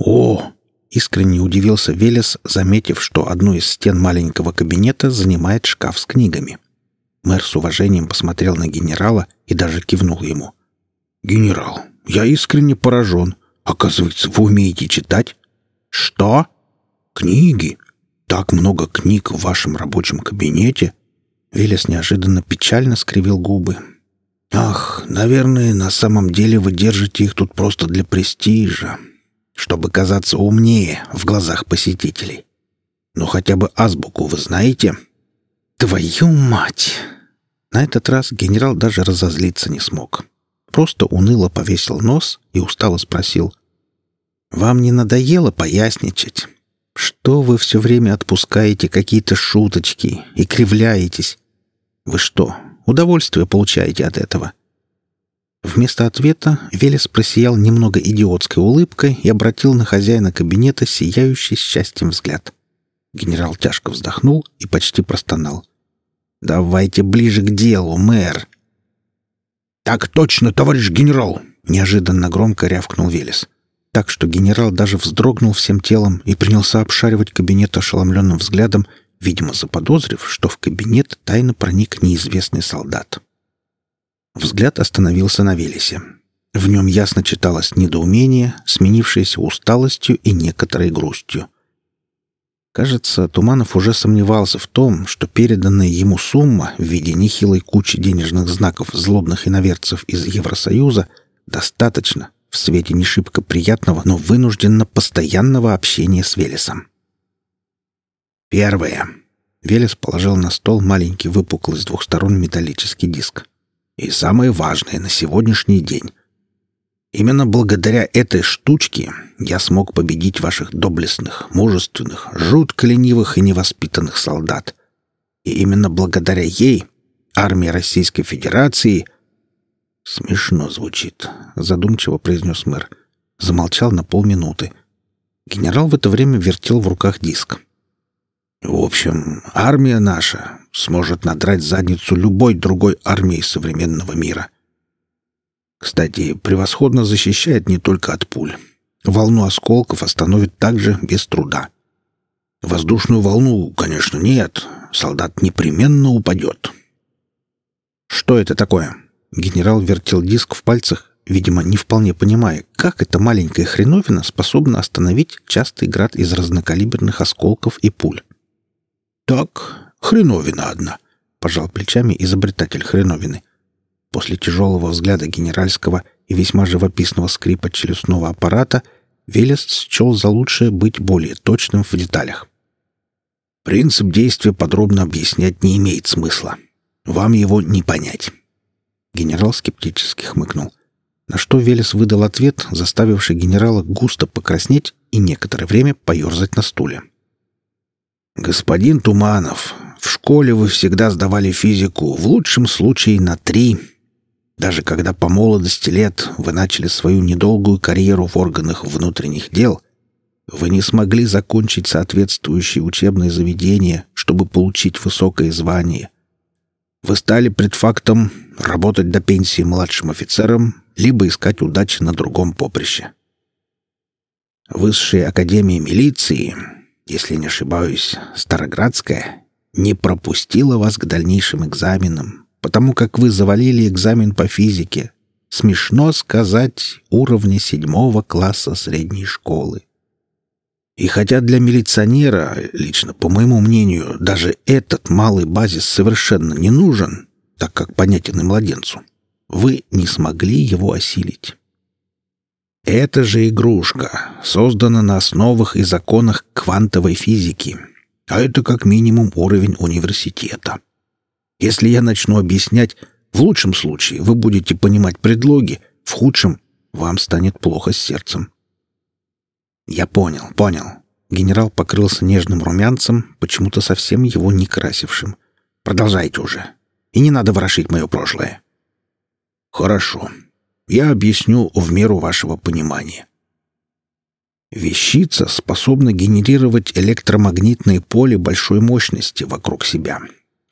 «О!» — искренне удивился Велес, заметив, что одну из стен маленького кабинета занимает шкаф с книгами. Мэр с уважением посмотрел на генерала и даже кивнул ему. «Генерал, я искренне поражен. Оказывается, вы умеете читать?» «Что?» «Книги. Так много книг в вашем рабочем кабинете». Велес неожиданно печально скривил губы. «Ах, наверное, на самом деле вы держите их тут просто для престижа, чтобы казаться умнее в глазах посетителей. Но хотя бы азбуку вы знаете?» «Твою мать!» На этот раз генерал даже разозлиться не смог. Просто уныло повесил нос и устало спросил. «Вам не надоело поясничать? Что вы все время отпускаете какие-то шуточки и кривляетесь? Вы что, удовольствие получаете от этого?» Вместо ответа Велес просиял немного идиотской улыбкой и обратил на хозяина кабинета сияющий счастьем взгляд. Генерал тяжко вздохнул и почти простонал. «Давайте ближе к делу, мэр!» «Так точно, товарищ генерал!» — неожиданно громко рявкнул Велес. Так что генерал даже вздрогнул всем телом и принялся обшаривать кабинет ошеломленным взглядом, видимо, заподозрив, что в кабинет тайно проник неизвестный солдат. Взгляд остановился на Велесе. В нем ясно читалось недоумение, сменившееся усталостью и некоторой грустью. Кажется, Туманов уже сомневался в том, что переданная ему сумма в виде нехилой кучи денежных знаков злобных иноверцев из Евросоюза достаточно в свете не шибко приятного, но вынужденно постоянного общения с Велесом. Первое. Велес положил на стол маленький выпуклый с двух сторон металлический диск. И самое важное на сегодняшний день. Именно благодаря этой штучке я смог победить ваших доблестных, мужественных, жутко ленивых и невоспитанных солдат. И именно благодаря ей армия Российской Федерации... Смешно звучит, задумчиво произнес мэр. Замолчал на полминуты. Генерал в это время вертел в руках диск. В общем, армия наша сможет надрать задницу любой другой армии современного мира — кстати, превосходно защищает не только от пуль. Волну осколков остановит также без труда. Воздушную волну, конечно, нет. Солдат непременно упадет. Что это такое? Генерал вертел диск в пальцах, видимо, не вполне понимая, как эта маленькая хреновина способна остановить частый град из разнокалиберных осколков и пуль. «Так, хреновина одна», — пожал плечами изобретатель хреновины. После тяжелого взгляда генеральского и весьма живописного скрипа челюстного аппарата Велес счел за лучшее быть более точным в деталях. Принцип действия подробно объяснять не имеет смысла. Вам его не понять. Генерал скептически хмыкнул. На что Велес выдал ответ, заставивший генерала густо покраснеть и некоторое время поерзать на стуле. «Господин Туманов, в школе вы всегда сдавали физику, в лучшем случае на три, даже когда по молодости лет вы начали свою недолгую карьеру в органах внутренних дел, вы не смогли закончить соответствующее учебное заведение, чтобы получить высокое звание. Вы стали предфактом работать до пенсии младшим офицером, либо искать удачи на другом поприще. Высшая академия милиции, если не ошибаюсь, Староградская, не пропустила вас к дальнейшим экзаменам, потому как вы завалили экзамен по физике. Смешно сказать, уровня седьмого класса средней школы. И хотя для милиционера, лично по моему мнению, даже этот малый базис совершенно не нужен, так как понятен и младенцу, вы не смогли его осилить. Эта же игрушка создана на основах и законах квантовой физики, а это как минимум уровень университета. Если я начну объяснять, в лучшем случае вы будете понимать предлоги, в худшем вам станет плохо с сердцем. Я понял, понял. Генерал покрылся нежным румянцем, почему-то совсем его не красившим. Продолжайте уже. И не надо ворошить мое прошлое. Хорошо. Я объясню в меру вашего понимания. Вещица способна генерировать электромагнитное поле большой мощности вокруг себя —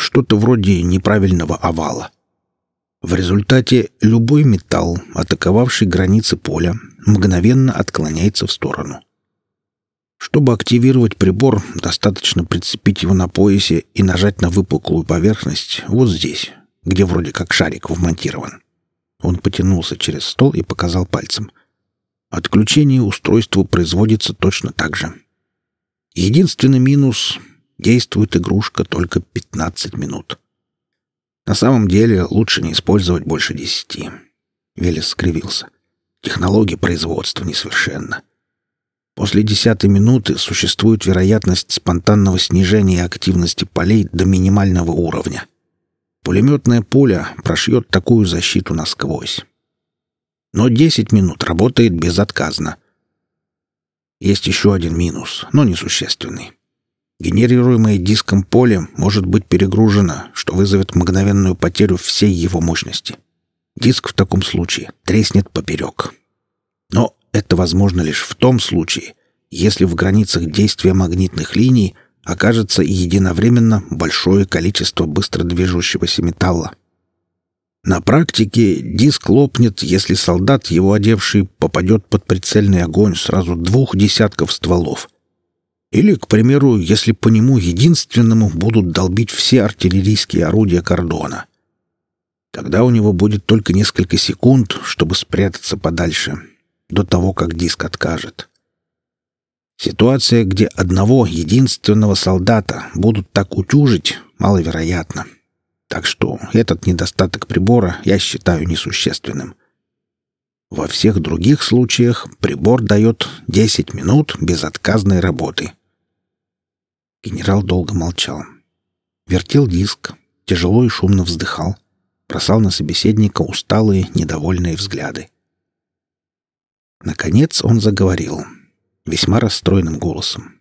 что-то вроде неправильного овала. В результате любой металл, атаковавший границы поля, мгновенно отклоняется в сторону. Чтобы активировать прибор, достаточно прицепить его на поясе и нажать на выпуклую поверхность вот здесь, где вроде как шарик вмонтирован. Он потянулся через стол и показал пальцем. Отключение устройства производится точно так же. Единственный минус — действует игрушка только 15 минут. На самом деле лучше не использовать больше десяти. Велес скривился. Технология производства несовершенна. После десятой минуты существует вероятность спонтанного снижения активности полей до минимального уровня. Пулеметная пуля прошьет такую защиту насквозь. Но 10 минут работает безотказно. Есть еще один минус, но несущественный. Генерируемое диском поле может быть перегружено, что вызовет мгновенную потерю всей его мощности. Диск в таком случае треснет поперек. Но это возможно лишь в том случае, если в границах действия магнитных линий окажется единовременно большое количество быстро движущегося металла. На практике диск лопнет, если солдат, его одевший, попадет под прицельный огонь сразу двух десятков стволов. Или, к примеру, если по нему единственному будут долбить все артиллерийские орудия кордона. Тогда у него будет только несколько секунд, чтобы спрятаться подальше, до того, как диск откажет. Ситуация, где одного единственного солдата будут так утюжить, маловероятна. Так что этот недостаток прибора я считаю несущественным. Во всех других случаях прибор дает 10 минут безотказной работы. Генерал долго молчал. Вертел диск, тяжело и шумно вздыхал, бросал на собеседника усталые, недовольные взгляды. Наконец он заговорил, весьма расстроенным голосом.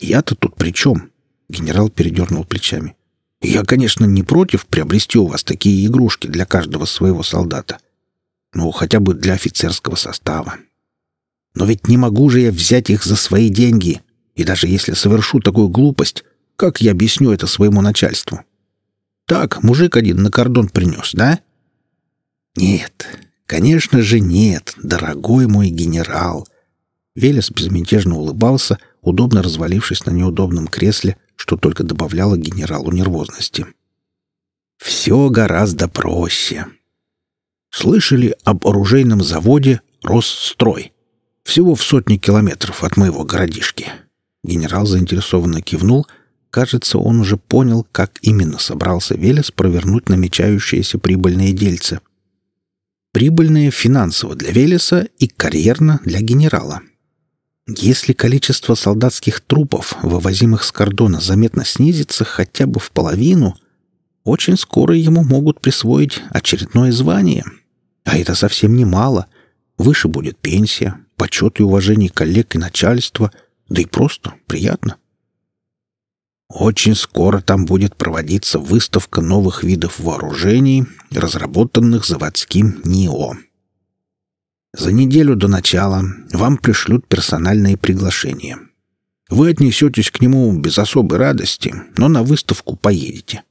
«Я-то тут при чем?» — генерал передернул плечами. «Я, конечно, не против приобрести у вас такие игрушки для каждого своего солдата. Ну, хотя бы для офицерского состава. Но ведь не могу же я взять их за свои деньги. И даже если совершу такую глупость, как я объясню это своему начальству? Так, мужик один на кордон принес, да? Нет, Конечно же нет, дорогой мой генерал. Велес безмятежно улыбался, удобно развалившись на неудобном кресле, что только добавляло генералу нервозности. Все гораздо проще. Слышали об оружейном заводе «Росстрой»? Всего в сотни километров от моего городишки. Генерал заинтересованно кивнул. Кажется, он уже понял, как именно собрался Велес провернуть намечающееся прибыльное дельце — Прибыльное финансово для Велеса и карьерно для генерала. Если количество солдатских трупов, вывозимых с кордона, заметно снизится хотя бы в половину, очень скоро ему могут присвоить очередное звание. А это совсем немало. Выше будет пенсия, почет и уважение коллег и начальства, да и просто приятно. Очень скоро там будет проводиться выставка новых видов вооружений, разработанных заводским НИО. За неделю до начала вам пришлют персональные приглашения. Вы отнесетесь к нему без особой радости, но на выставку поедете.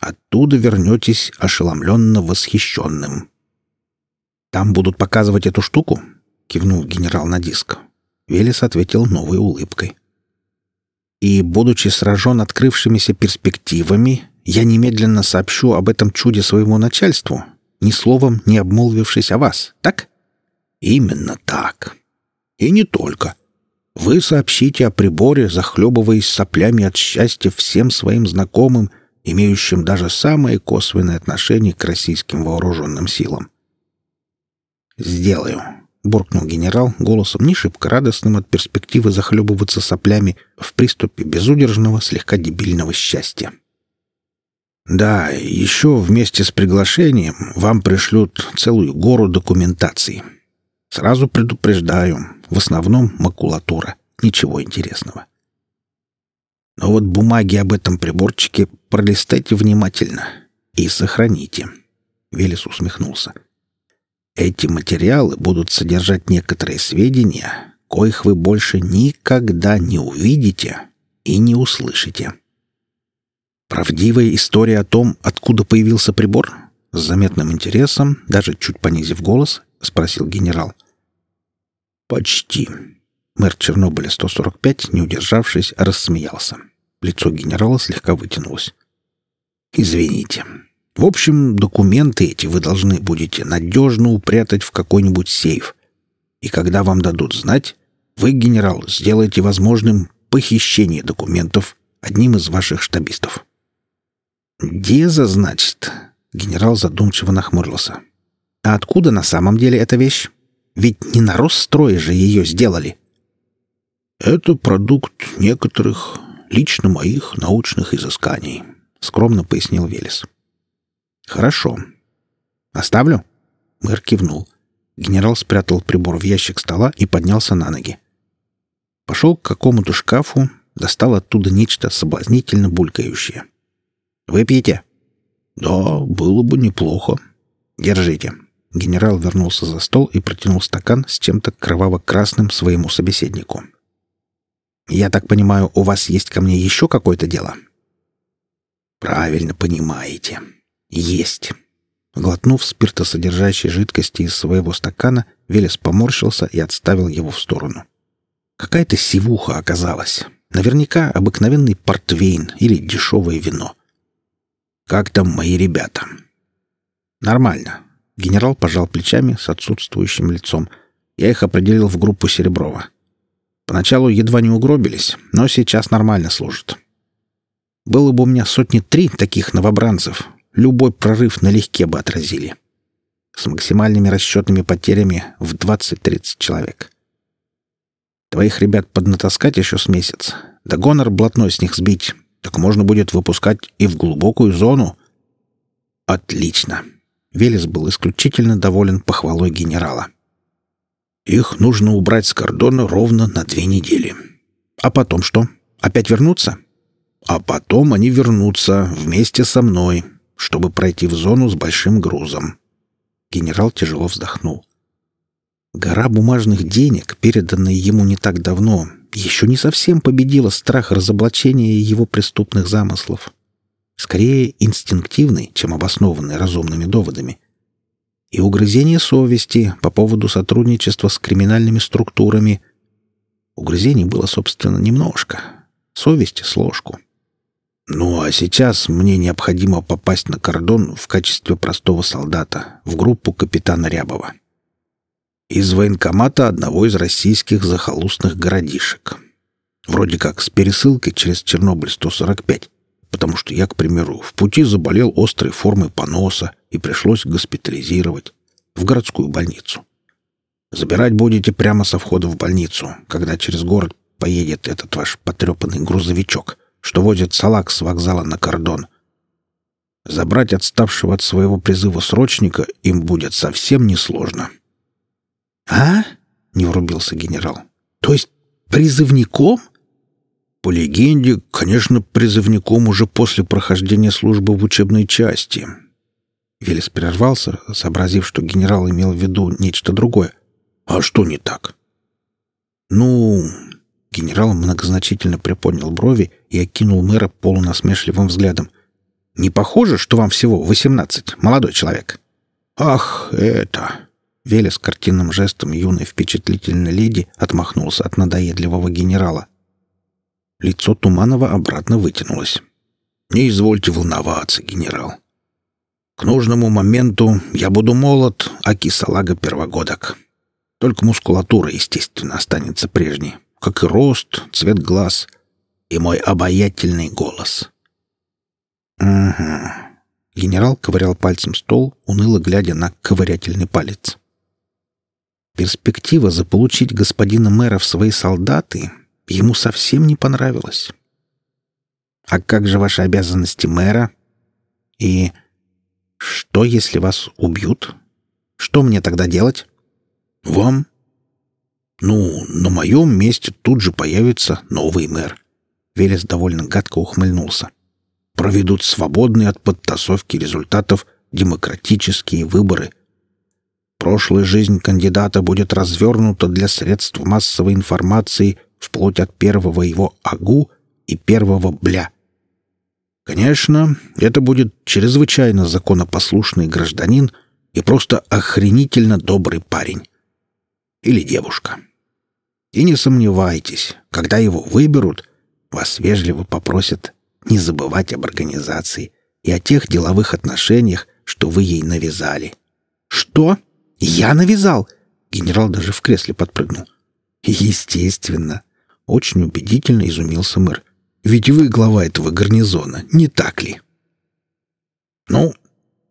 Оттуда вернетесь ошеломленно восхищенным. «Там будут показывать эту штуку?» — кивнул генерал на диск. Велес ответил новой улыбкой. И, будучи сражен открывшимися перспективами, я немедленно сообщу об этом чуде своему начальству, ни словом не обмолвившись о вас, так? Именно так. И не только. Вы сообщите о приборе, захлебываясь соплями от счастья всем своим знакомым, имеющим даже самое косвенное отношение к российским вооруженным силам. «Сделаю», — буркнул генерал голосом не шибко радостным от перспективы захлебываться соплями в приступе безудержного, слегка дебильного счастья. «Да, еще вместе с приглашением вам пришлют целую гору документаций. Сразу предупреждаю, в основном макулатура, ничего интересного. Но вот бумаги об этом приборчике пролистайте внимательно и сохраните». Велес усмехнулся. — эти материалы будут содержать некоторые сведения, коих вы больше никогда не увидите и не услышите. Правдивая история о том, откуда появился прибор? С заметным интересом, даже чуть понизив голос, спросил генерал. Почти. Мэр Чернобыля 145, не удержавшись, рассмеялся. Лицо генерала слегка вытянулось. «Извините. В общем, документы эти вы должны будете надежно упрятать в какой-нибудь сейф. И когда вам дадут знать, вы, генерал, сделаете возможным похищение документов одним из ваших штабистов». «Деза, значит?» — генерал задумчиво нахмурился. «А откуда на самом деле эта вещь? Ведь не на Росстрое же ее сделали». «Это продукт некоторых лично моих научных изысканий», — скромно пояснил Велес. «Хорошо. Оставлю?» Мэр кивнул. Генерал спрятал прибор в ящик стола и поднялся на ноги. Пошел к какому-то шкафу, достал оттуда нечто соблазнительно булькающее. «Выпьете?» «Да, было бы неплохо». «Держите». Генерал вернулся за стол и протянул стакан с чем-то кроваво-красным своему собеседнику. «Я так понимаю, у вас есть ко мне еще какое-то дело?» «Правильно понимаете. Есть». Глотнув спиртосодержащей жидкости из своего стакана, Велес поморщился и отставил его в сторону. Какая-то сивуха оказалась. Наверняка обыкновенный портвейн или дешевое вино. «Как там мои ребята?» «Нормально». Генерал пожал плечами с отсутствующим лицом. Я их определил в группу Сереброва. Поначалу едва не угробились, но сейчас нормально служат. Было бы у меня сотни три таких новобранцев, любой прорыв налегке бы отразили. С максимальными расчетными потерями в 20-30 человек. Твоих ребят поднатаскать еще с месяц. Да гонор блатной с них сбить. Так можно будет выпускать и в глубокую зону. Отлично. Велес был исключительно доволен похвалой генерала. — их нужно убрать с кордона ровно на две недели. А потом что? Опять вернуться? А потом они вернутся вместе со мной, чтобы пройти в зону с большим грузом. Генерал тяжело вздохнул. Гора бумажных денег, переданная ему не так давно, еще не совсем победила страх разоблачения его преступных замыслов. Скорее инстинктивный, чем обоснованный разумными доводами и угрызение совести по поводу сотрудничества с криминальными структурами. Угрызений было, собственно, немножко. Совести с ложку. Ну, а сейчас мне необходимо попасть на кордон в качестве простого солдата в группу капитана Рябова. Из военкомата одного из российских захолустных городишек. Вроде как с пересылкой через Чернобыль-145 потому что я, к примеру, в пути заболел острой формой поноса и пришлось госпитализировать в городскую больницу. Забирать будете прямо со входа в больницу, когда через город поедет этот ваш потрепанный грузовичок, что возит салак с вокзала на кордон. Забрать отставшего от своего призыва срочника им будет совсем несложно. «А?» — не врубился генерал. «То есть призывником?» По легенде, конечно, призывником уже после прохождения службы в учебной части. Велес прервался, сообразив, что генерал имел в виду нечто другое. А что не так? Ну, генерал многозначительно приподнял брови и окинул мэра полунасмешливым взглядом. Не похоже, что вам всего восемнадцать, молодой человек. Ах, это... Велес картинным жестом юной впечатлительной леди отмахнулся от надоедливого генерала. Лицо Туманова обратно вытянулось. «Не извольте волноваться, генерал. К нужному моменту я буду молод, а кисалага первогодок. Только мускулатура, естественно, останется прежней, как и рост, цвет глаз и мой обаятельный голос». «Угу». Генерал ковырял пальцем стол, уныло глядя на ковырятельный палец. Перспектива заполучить господина мэра в свои солдаты ему совсем не понравилось. «А как же ваши обязанности мэра? И что, если вас убьют? Что мне тогда делать?» «Вам?» «Ну, на моем месте тут же появится новый мэр». Велес довольно гадко ухмыльнулся. «Проведут свободные от подтасовки результатов демократические выборы. Прошлая жизнь кандидата будет развернута для средств массовой информации вплоть от первого его «агу» и первого «бля». Конечно, это будет чрезвычайно законопослушный гражданин и просто охренительно добрый парень. Или девушка. И не сомневайтесь, когда его выберут, вас вежливо попросят не забывать об организации и о тех деловых отношениях, что вы ей навязали. Что? Я навязал? Генерал даже в кресле подпрыгнул. Естественно. Очень убедительно изумился мэр. Ведь вы глава этого гарнизона, не так ли? Ну,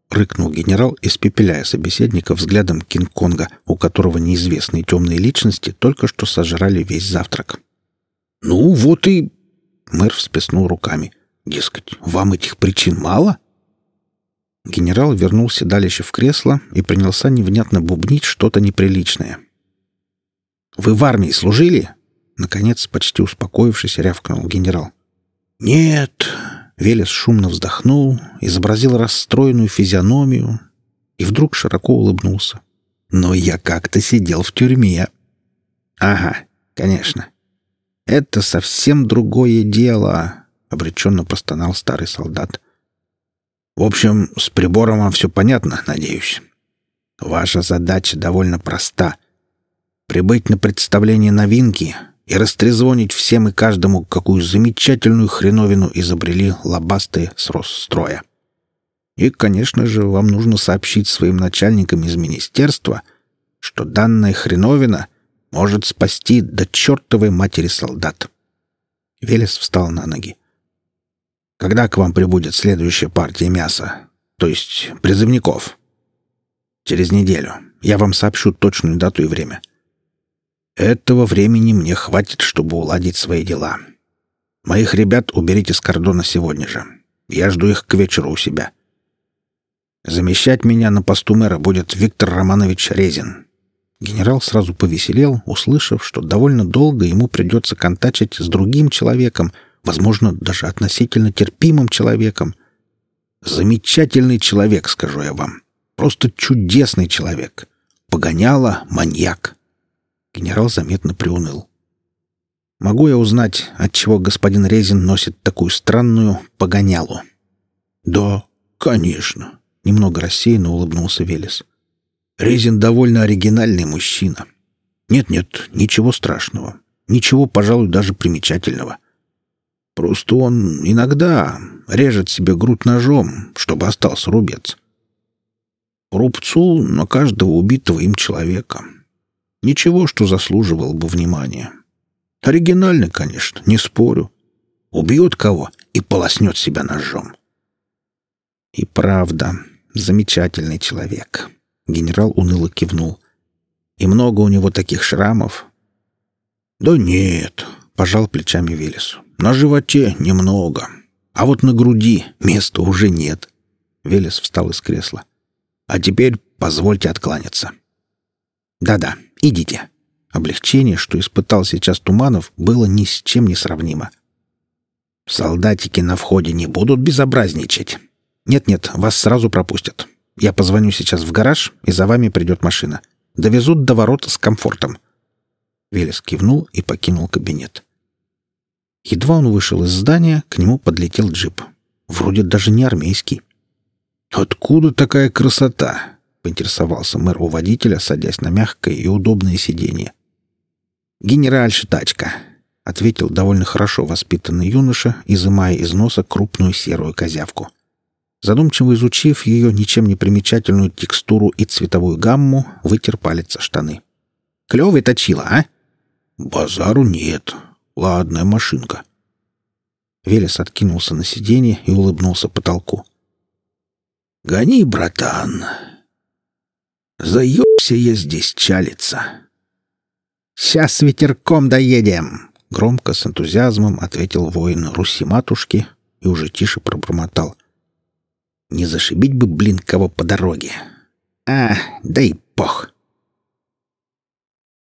рыкнул генерал, испепеляя собеседника взглядом Кинг-Конга, у которого неизвестные темные личности только что сожрали весь завтрак. «Ну, вот и...» Мэр всплеснул руками. «Дескать, вам этих причин мало?» Генерал вернулся дальше в кресло и принялся невнятно бубнить что-то неприличное. «Вы в армии служили?» Наконец, почти успокоившись, рявкнул генерал. «Нет!» Велес шумно вздохнул, изобразил расстроенную физиономию и вдруг широко улыбнулся. «Но я как-то сидел в тюрьме». «Ага, конечно. Это совсем другое дело», — обреченно простонал старый солдат. В общем, с прибором вам все понятно, надеюсь. Ваша задача довольно проста. Прибыть на представление новинки и растрезвонить всем и каждому, какую замечательную хреновину изобрели лобастые с Росстроя. И, конечно же, вам нужно сообщить своим начальникам из министерства, что данная хреновина может спасти до чертовой матери солдат. Велес встал на ноги. Когда к вам прибудет следующая партия мяса? То есть призывников? Через неделю. Я вам сообщу точную дату и время. Этого времени мне хватит, чтобы уладить свои дела. Моих ребят уберите с кордона сегодня же. Я жду их к вечеру у себя. Замещать меня на посту мэра будет Виктор Романович Резин. Генерал сразу повеселел, услышав, что довольно долго ему придется контачить с другим человеком — возможно, даже относительно терпимым человеком. Замечательный человек, скажу я вам. Просто чудесный человек. Погоняло маньяк. Генерал заметно приуныл. Могу я узнать, от чего господин Резин носит такую странную погонялу? Да, конечно. Немного рассеянно улыбнулся Велес. Резин довольно оригинальный мужчина. Нет-нет, ничего страшного. Ничего, пожалуй, даже примечательного. Просто он иногда режет себе грудь ножом, чтобы остался рубец. По рубцу на каждого убитого им человека. Ничего, что заслуживало бы внимания. Оригинально, конечно, не спорю. Убьет кого и полоснет себя ножом. И правда, замечательный человек. Генерал уныло кивнул. И много у него таких шрамов. Да нет, пожал плечами Велесу. На животе немного, а вот на груди места уже нет. Велес встал из кресла. А теперь позвольте откланяться. Да-да, идите. Облегчение, что испытал сейчас Туманов, было ни с чем не сравнимо. Солдатики на входе не будут безобразничать. Нет-нет, вас сразу пропустят. Я позвоню сейчас в гараж, и за вами придет машина. Довезут до ворот с комфортом. Велес кивнул и покинул кабинет. Едва он вышел из здания, к нему подлетел джип. Вроде даже не армейский. «Откуда такая красота?» — поинтересовался мэр у водителя, садясь на мягкое и удобное сиденье. «Генеральша тачка», — ответил довольно хорошо воспитанный юноша, изымая из носа крупную серую козявку. Задумчиво изучив ее ничем не примечательную текстуру и цветовую гамму, вытер палец о штаны. «Клевый точила, а?» «Базару нет», Ладная машинка. Велес откинулся на сиденье и улыбнулся потолку. «Гони, братан. Заебся я здесь чалиться». «Сейчас ветерком доедем!» — громко с энтузиазмом ответил воин Руси-матушки и уже тише пробормотал. «Не зашибить бы, блин, кого по дороге!» «А, да и пох!»